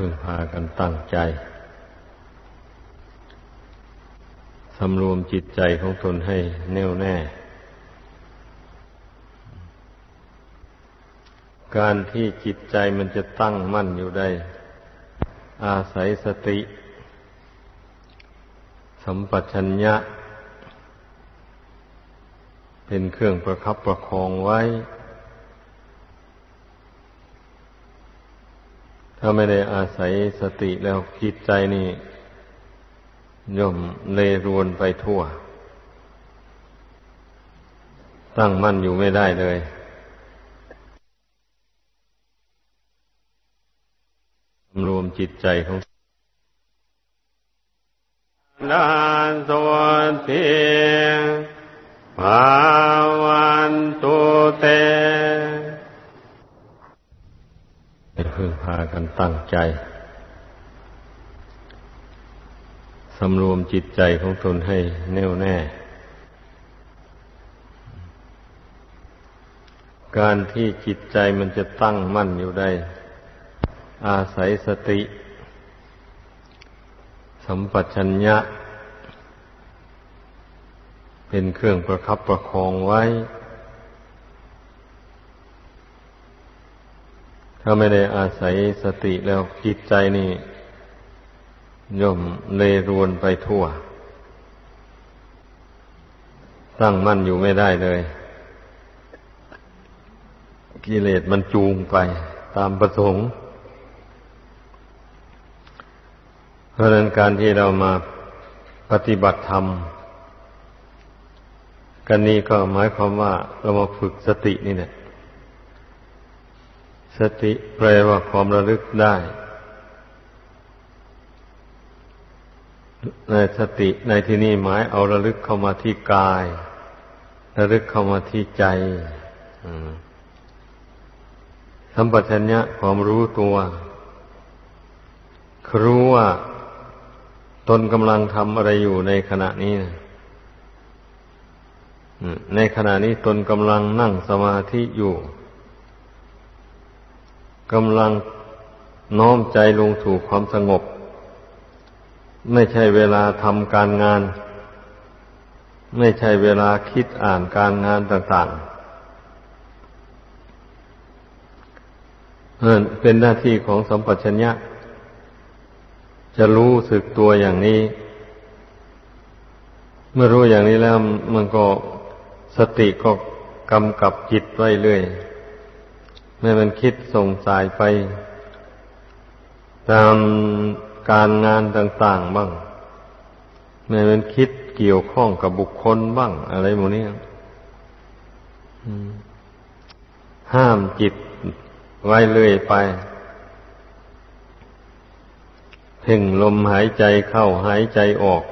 พึ่งพากันตั้งใจสำรวมจิตใจของตนให้แน่วแน่ การที่จิตใจมันจะตั้งมั่นอยู่ได้ อาศัยสติ สัมปชัญญะ เป็นเครื่องประคับประคองไว้ ถ้าไม่ได้อาศัยสติแล้วคิดใจนี่ย่อมเลรวนไปทั่ว ตั้งมั่นอยู่ไม่ได้เลยรวมจิตใจของนานสวสีภาวันตุเต พึ่งพากันตั้งใจสำรวมจิตใจของตนให้แน่วแน่ การที่จิตใจมันจะตั้งมั่นอยู่ได้ อาศัยสติ สัมปชัญญะ เป็นเครื่องประคับประคองไว้ ถ้าไม่ได้อาศัยสติแล้วจิตใจนี่ ย่อมเลรวนไปทั่ว ตั้งมั่นอยู่ไม่ได้เลย กิเลสมันจูงไปตามประสงค์ เพราะนั้นการที่เรามาปฏิบัติธรรม กันนี้ก็หมายความว่าเรามาฝึกสตินี่แหละ สติแปลว่าความระลึกได้ในสติในที่นี้หมายเอาระลึกเข้ามาที่กาย ระลึกเข้ามาที่ใจสัมปชัญญะความรู้ตัวรู้ว่าตนกำลังทำอะไรอยู่ในขณะนี้นะในขณะนี้ตนกำลังนั่งสมาธิอยู่ กำลังน้อมใจลงสู่ความสงบ ไม่ใช่เวลาทำการงาน ไม่ใช่เวลาคิดอ่านการงานต่างๆเป็นหน้าที่ของสัมปชัญญะ จะรู้สึกตัวอย่างนี้ เมื่อรู้อย่างนี้แล้วมันก็สติก็กำกับจิตไว้เรื่อย ไม่มันคิดส่งสายไป ตามการงานต่างๆบ้างไม่มันคิดเกี่ยวข้องกับบุคคลบ้าง อะไรหมดนี้ห้ามจิตไว้เรื่อยไปเพ่งลมหายใจเข้าหายใจออก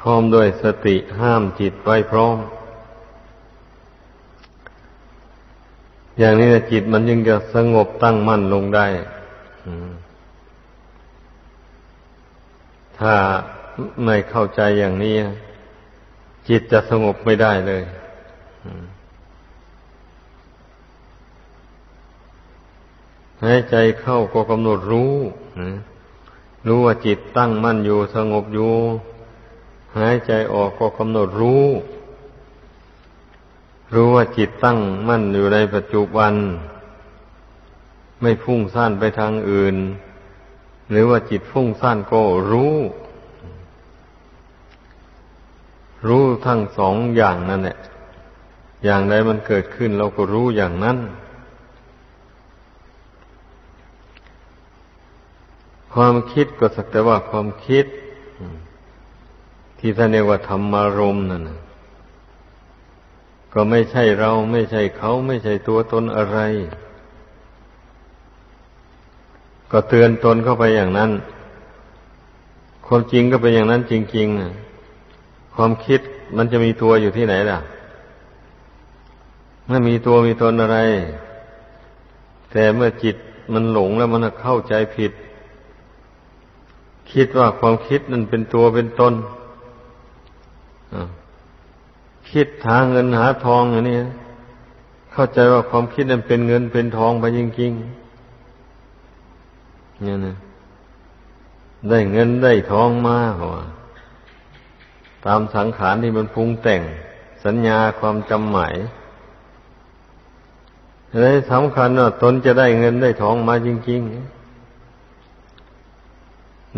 พร้อมด้วยสติห้ามจิตไว้พร้อม อย่างนี้จิตมันยังจะสงบตั้งมั่นลงได้ถ้าไม่เข้าใจอย่างนี้ จิตจะสงบไม่ได้เลยหายใจเข้าก็กำหนดรู้ รู้ว่าจิตตั้งมั่นอยู่สงบอยู่ หายใจออกก็กำหนดรู้ รู้ว่าจิตตั้งมั่นอยู่ในปัจจุบัน ไม่ฟุ้งซ่านไปทางอื่น หรือว่าจิตฟุ้งซ่านก็รู้ รู้ทั้งสองอย่างนั่นแหละอย่างใดมันเกิดขึ้นเราก็รู้อย่างนั้น ความคิดก็สักแต่ว่าความคิด ที่ท่านเรียกว่าธรรมารมณ์นั่นนะ ก็ไม่ใช่เราไม่ใช่เขาไม่ใช่ตัวตนอะไร ก็เตือนตนเข้าไปอย่างนั้น ความจริงก็เป็นอย่างนั้นจริงๆนะความคิดมันจะมีตัวอยู่ที่ไหนล่ะไม่มีตัวมีตนอะไร แต่เมื่อจิตมันหลงแล้วมันเข้าใจผิด คิดว่าความคิดนั้นเป็นตัวเป็นตน คิดหาเงินหาทองอย่างนี้เข้าใจว่าความคิดนั้นเป็นเงินเป็นทองไปจริงๆเนี่ยนะได้เงินได้ทองมาหัวตามสังขารที่มันปรุงแต่ง สัญญาความจำหมายเลยสำคัญว่าตนจะได้เงินได้ทองมาจริง ๆ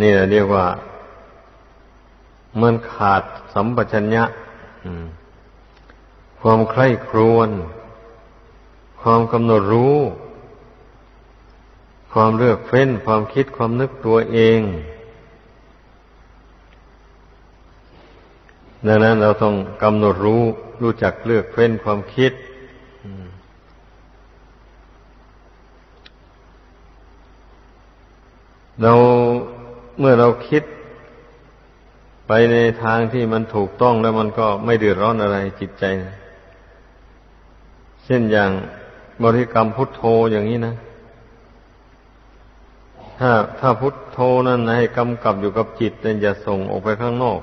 นี่แหละเรียกว่า มันขาดสัมปชัญญะ ความใคร่ครวญความกำหนดรู้ ความเลือกเฟ้น ความคิดความนึกตัวเอง ดังนั้นเราต้องกำหนดรู้ รู้จักเลือกเฟ้นความคิดเราเมื่อเราคิดไปในทางที่มันถูกต้องแล้วมันก็ไม่เดือดร้อนอะไรจิตใจนะ เช่นอย่างบริกรรมพุทโธอย่างนี้นะ ถ้าถ้าพุทโธนั้นให้กำกับอยู่กับจิตเนี่ยอย่าส่งออกไปข้างนอก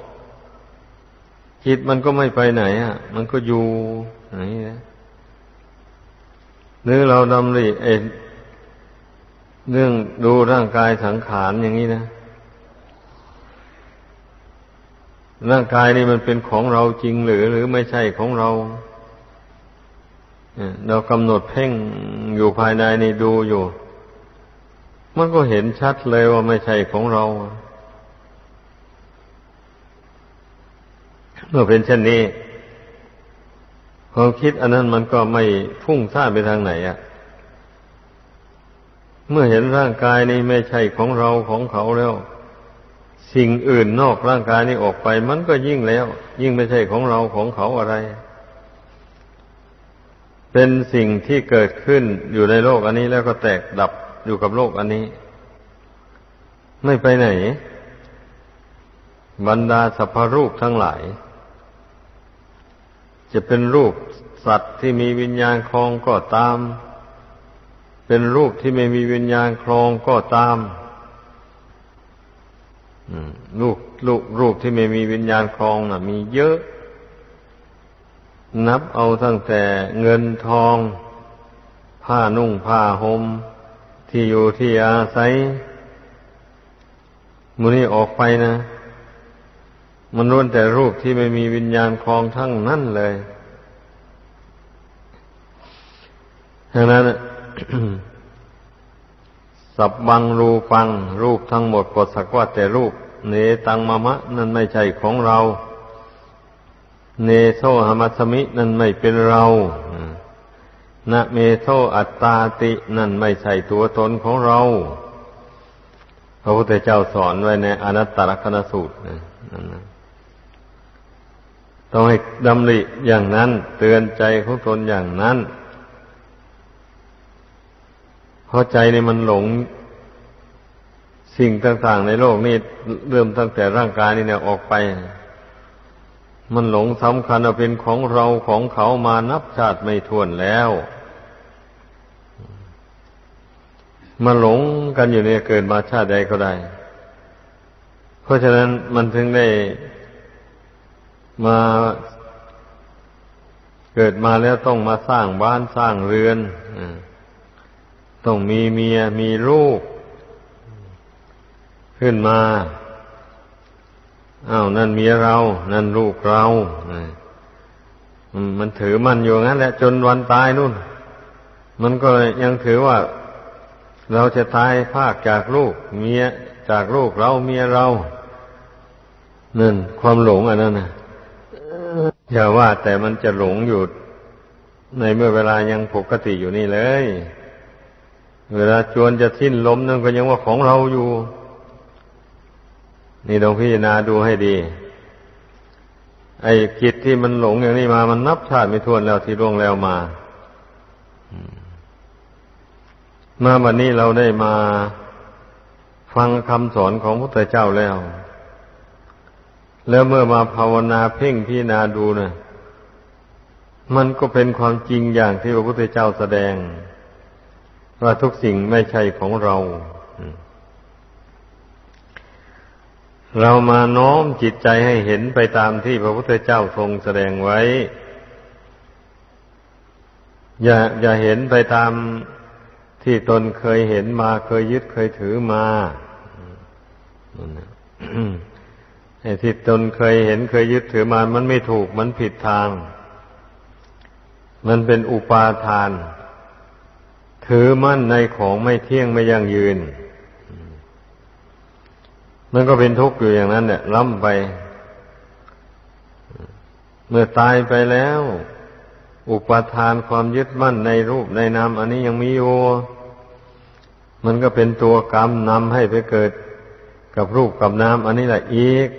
จิตมันก็ไม่ไปไหนอะ มันก็อยู่อย่างนี้นะหรือเราดำริเอเรื่องดูร่างกายสังขารอย่างนี้นะ ร่างกายนี่มันเป็นของเราจริงหรือ หรือไม่ใช่ของเรา เรากำหนดเพ่งอยู่ภายในนี่ดูอยู่ มันก็เห็นชัดเลยว่าไม่ใช่ของเรา เมื่อเป็นเช่นนี้ความคิดอันนั้นมันก็ไม่พุ่งซ่านไปทางไหนอะ่ะ เมื่อเห็นร่างกายนี้ไม่ใช่ของเราของเขาแล้ว สิ่งอื่นนอกร่างกายนี้ออกไป มันก็ยิ่งแล้ว ยิ่งไม่ใช่ของเราของเขาอะไร เป็นสิ่งที่เกิดขึ้นอยู่ในโลกอันนี้แล้วก็แตกดับอยู่กับโลกอันนี้ ไม่ไปไหน บรรดาสัพพรูปทั้งหลาย จะเป็นรูปสัตว์ที่มีวิญญาณคลองก็ตาม เป็นรูปที่ไม่มีวิญญาณครองก็ตามรูปรูปรูปที่ไม่มีวิญญาณครองนะ่ะ มีเยอะ นับเอาตั้งแต่เงินทอง ผ้านุ่งผ้าหม่มที่อยู่ที่อาศัยมูนี่ออกไปนะ มันล้วนแต่รูปที่ไม่มีวิญญาณครองทั้งนั้นเลยดังนั้นสับบังรูปัง รูปทั้งหมดก็สักว่าแต่รูปเนตังมะมะ นั่นไม่ใช่ของเรา เนโซหมัสมินั่นไม่เป็นเรานะเมโซอัตตาตินั่นไม่ใช่ตัวตนของเรา พระพุทธเจ้าสอนไว้ในอนัตตลกนสูตรนั่นนะต้องให้ดำริอย่างนั้น เตือนใจของตนอย่างนั้นเพราะใจนี่มันหลงสิ่งต่างๆในโลกนี่เริ่มตั้งแต่ร่างกายนี่เนี่ยออกไป มันหลงสำคัญเป็นของเราของเขามานับชาติไม่ถ้วนแล้วมาหลงกันอยู่เนี่ยเกิดมาชาติใดก็ได้ เพราะฉะนั้นมันถึงได้มาเกิดมาแล้วต้องมาสร้างบ้านสร้างเรือนต้องมีเมียมีลูก ขึ้นมา อ้าวนั่นเมียเรา นั่นลูกเรามันถือมันอยู่งั้นแหละจนวันตายนู่น มันก็ยังถือว่า เราจะตายภาคจากลูก เมียจากลูกเราเมียเรานั่นความหลงอันนั้นนะอย่าว่าแต่มันจะหลงอยู่ในเมื่อเวลายังปกติอยู่นี่เลย เวลาจวนจะสิ้นล้มนั่นก็ยังว่าของเราอยู่ นี่ต้องพิจารณาดูให้ดี ไอ้กิจที่มันหลงอย่างนี้มามันนับชาติไม่ทวนแล้วที่ล่วงแล้วมามาวันนี้เราได้มาฟังคำสอนของพระพุทธเจ้าแล้ว แล้วเมื่อมาภาวนาเพ่งพิจารณาดูเนะ่ะมันก็เป็นความจริงอย่างที่พระพุทธเจ้าแสดง ว่าทุกสิ่งไม่ใช่ของเรา เรามาน้อมจิตใจให้เห็นไปตามที่พระพุทธเจ้าทรงแสดงไว้ อย่าอย่าเห็นไปตามที่ตนเคยเห็นมาเคยยึดเคยถือมาไอ้ที่ตนเคยเห็นเคยยึดถือมา มันไม่ถูกมันผิดทาง มันเป็นอุปาทาน ถือมั่นในของไม่เที่ยงไม่ยั่งยืน มันก็เป็นทุกข์อยู่อย่างนั้นเนี่ยล้ำไป เมื่อตายไปแล้ว อุปทานความยึดมั่นในรูปในนามอันนี้ยังมีอยู่มันก็เป็นตัวกรรมนำให้ไปเกิดกับรูปกับนามอันนี้แหละอีก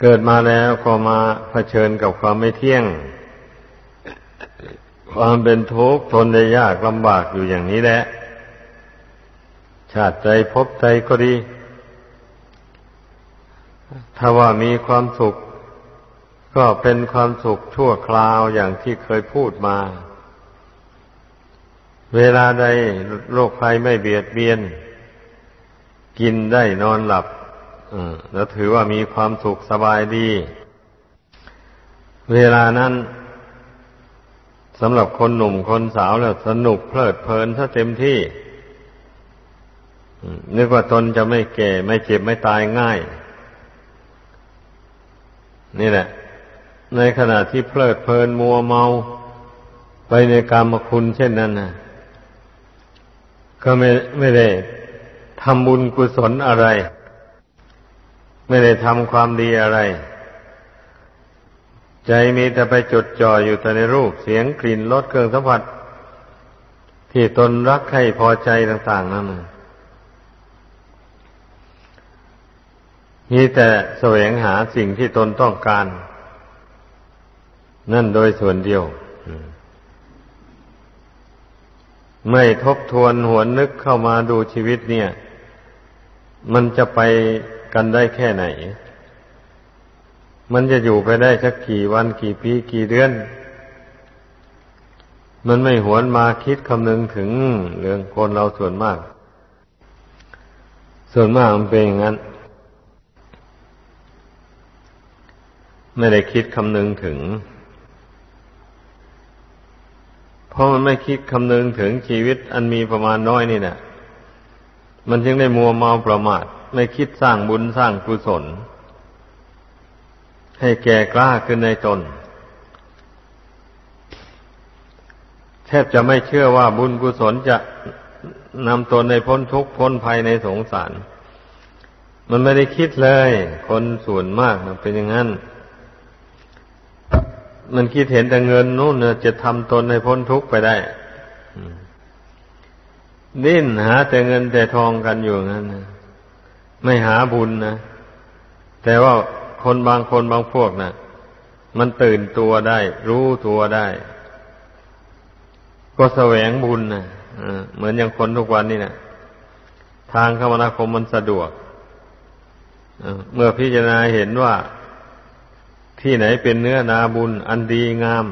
เกิดมาแล้วก็มาเผชิญกับความไม่เที่ยง ความเป็นทุกข์ทนได้ยากลำบากอยู่อย่างนี้แหละ ชาติใจพบใจก็ดี ถ้าว่ามีความสุข ก็เป็นความสุขชั่วคราวอย่างที่เคยพูดมา เวลาใดโรคภัยไม่เบียดเบียน กินได้นอนหลับแล้วถือว่ามีความสุขสบายดี เวลานั้นสำหรับคนหนุ่มคนสาวแล้วสนุกเพลิดเพลินถ้าเต็มที่ นึกว่าตนจะไม่แก่ ไม่เจ็บไม่ตายง่าย นี่แหละ ในขณะที่เพลิดเพลินมัวเมา ไปในกรรมคุณเช่นนั้นนะก็ไม่ไม่ได้ทำบุญกุศลอะไร ไม่ได้ทำความดีอะไร ใจมีแต่ไปจดจ่ออยู่แต่ในรูปเสียงกลิ่นรสเครื่องสัมผัส ที่ตนรักใครพอใจต่าง ๆนั่น มีแต่แสวงหาสิ่งที่ตนต้องการ นั่นโดยส่วนเดียว ไม่ทบทวนหวนนึกเข้ามาดูชีวิตเนี่ย มันจะไปกันได้แค่ไหน มันจะอยู่ไปได้สักกี่วันกี่ปีกี่เดือน มันไม่หวนมาคิดคำนึงถึงเรื่องคนเราส่วนมาก ส่วนมากมันเป็นอย่างนั้น ไม่ได้คิดคำนึงถึง เพราะมันไม่คิดคำนึงถึงชีวิตอันมีประมาณน้อยนี่นะมันจึงได้มัวเมาประมาท ไม่คิดสร้างบุญสร้างกุศล ให้แก่กล้าขึ้นในตน แทบจะไม่เชื่อว่าบุญกุศลจะนำตนในพ้นทุกข์พ้นภัยในสงสาร มันไม่ได้คิดเลย คนส่วนมากเป็นอย่างนั้น มันคิดเห็นแต่เงินนู่นจะทำตนในพ้นทุกข์ไปได้ดิ้นหาแต่เงินแต่ทองกันอยู่งั้นนะไม่หาบุญนะ แต่ว่าคนบางคนบางพวกนะ่ะ มันตื่นตัวได้ รู้ตัวได้ ก็แสวงบุญนะเหมือนอย่างคนทุกวันนี่นะทางคมนาคมมันสะดวกเมื่อพิจารณาเห็นว่า ที่ไหนเป็นเนื้อนาบุญอันดีงาม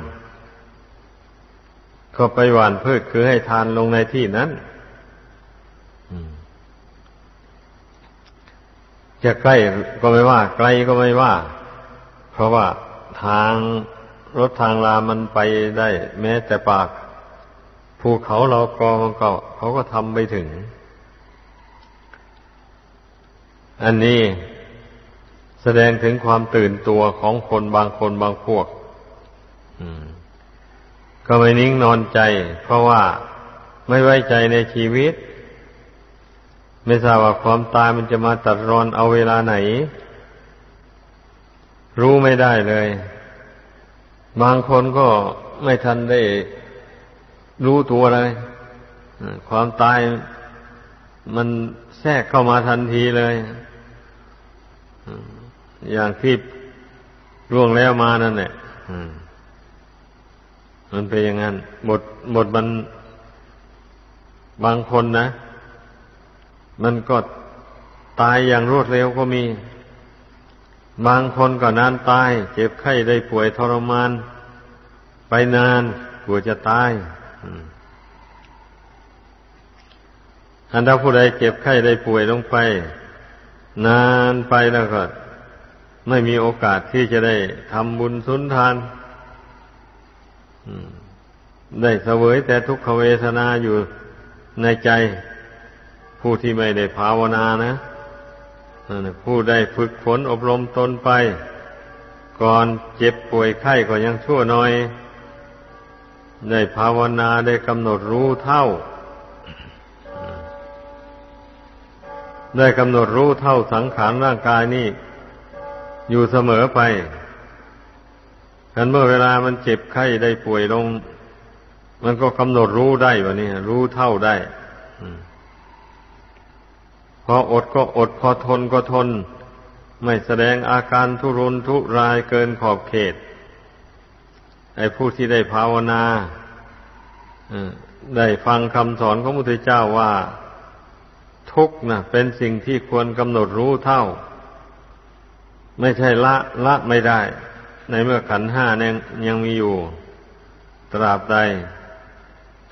ก็ไปหว่านพืชคือให้ทานลงในที่นั้นจะใกล้ก็ไม่ว่า ไกลก็ไม่ว่า เพราะว่าทางรถทางรามันไปได้ แม้แต่ปากภูเขาเรากอมันก็เขาก็ทำไปถึง อันนี้ แสดงถึงความตื่นตัวของคนบางคนบางพวกก็ไม่นิ่งนอนใจ เพราะว่าไม่ไว้ใจในชีวิต ไม่ทราบว่าความตายมันจะมาตัดรอนเอาเวลาไหน รู้ไม่ได้เลย บางคนก็ไม่ทันได้รู้ตัวเลยความตายมันแทรกเข้ามาทันทีเลย อย่างที่ร่วงแล้วมานั่นแหละมันเป็นอย่างนั้นหมดหมดมันบางคนนะ มันก็ตายอย่างรวดเร็วก็มี บางคนก็นานตาย เจ็บไข้ได้ป่วยทรมาน ไปนานกลัวจะตายอันถ้าผู้ใดเจ็บไข้ได้ป่วยลงไป นานไปแล้วก็ ไม่มีโอกาสที่จะได้ทำบุญสุนทานได้เสวยแต่ทุกขเวทนาอยู่ในใจ ผู้ที่ไม่ได้ภาวนานะผู้ได้ฝึกฝนอบรมตนไป ก่อนเจ็บป่วยไข้ก็ยังชั่วน้อย ได้ภาวนาได้กำหนดรู้เท่า ได้กำหนดรู้เท่าสังขารร่างกายนี่ อยู่เสมอไปกันเมื่อเวลามันเจ็บไข้ได้ป่วยลง มันก็กำหนดรู้ได้วะนี่รู้เท่าได้พออดก็อดพอทนก็ทน ไม่แสดงอาการทุรนทุรายเกินขอบเขต ไอ้ผู้ที่ได้ภาวนาได้ฟังคำสอนของพระพุทธเจ้าว่า ทุกข์นะเป็นสิ่งที่ควรกำหนดรู้เท่า ไม่ใช่ละละไม่ได้ ในเมื่อขันห้ายังยังมีอยู่ ตราบใด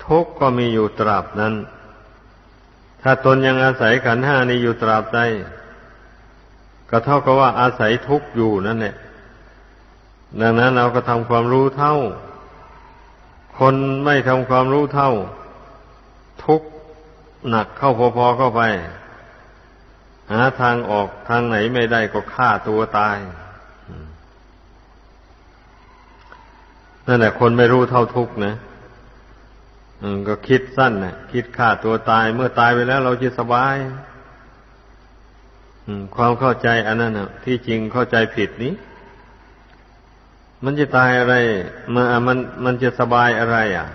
ทุกก็มีอยู่ตราบนั้น ถ้าตนยังอาศัยขันห้านี้อยู่ตราบใดก็เท่ากับว่าอาศัยทุกอยู่นั่นแหละดังนั้นเราก็ทำความรู้เท่า คนไม่ทำความรู้เท่า ทุกหนักเข้าพอๆเข้าไป หาทางออกทางไหนไม่ได้ก็ฆ่าตัวตายนั่นแหละคนไม่รู้เท่าทุกข์นะก็คิดสั้นนะคิดฆ่าตัวตาย เมื่อตายไปแล้วเราจะสบายความเข้าใจอันนั้นนะที่จริงเข้าใจผิดนี้ มันจะตายอะไรมันมันมันจะสบายอะไร อะ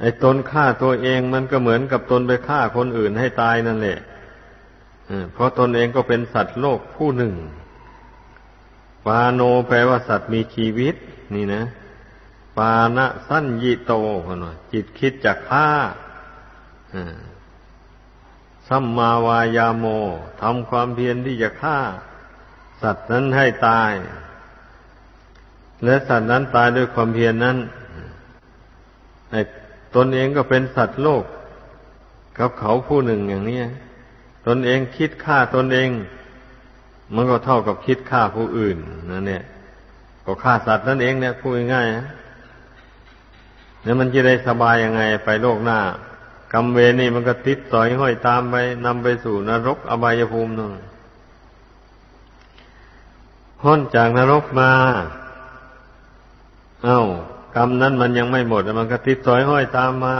ไอ้ตนฆ่าตัวเองมันก็เหมือนกับตนไปฆ่าคนอื่นให้ตายนั่นแหละเพราะตนเองก็เป็นสัตว์โลกผู้หนึ่ง ปาโนแปลว่าสัตว์มีชีวิต นี่นะ ปานะสั้นยิโตคนว่าจิตคิดจะฆ่าสัมมาวายาโมทำความเพียรที่จะฆ่า สัตว์นั้นให้ตาย และสัตว์นั้นตายด้วยความเพียรนนั้น ตนเองก็เป็นสัตว์โลก กับเขาผู้หนึ่งอย่างนี้ตนเองคิดฆ่าตนเอง มันก็เท่ากับคิดฆ่าผู้อื่นนั่นเนี่ยก็ฆ่าสัตว์นั่นเองเนี่ยพูดง่ายๆแล้วมันจะได้สบายยังไงไปโลกหน้ากรรมเวรนี่มันก็ติดต่อยห้อยตามไปนำไปสู่นรกอบายภูมินั่นพ้นจากนรกมา เอา้า กรรมนั้นมันยังไม่หมดมันก็ติดต่อยห้อยตามมา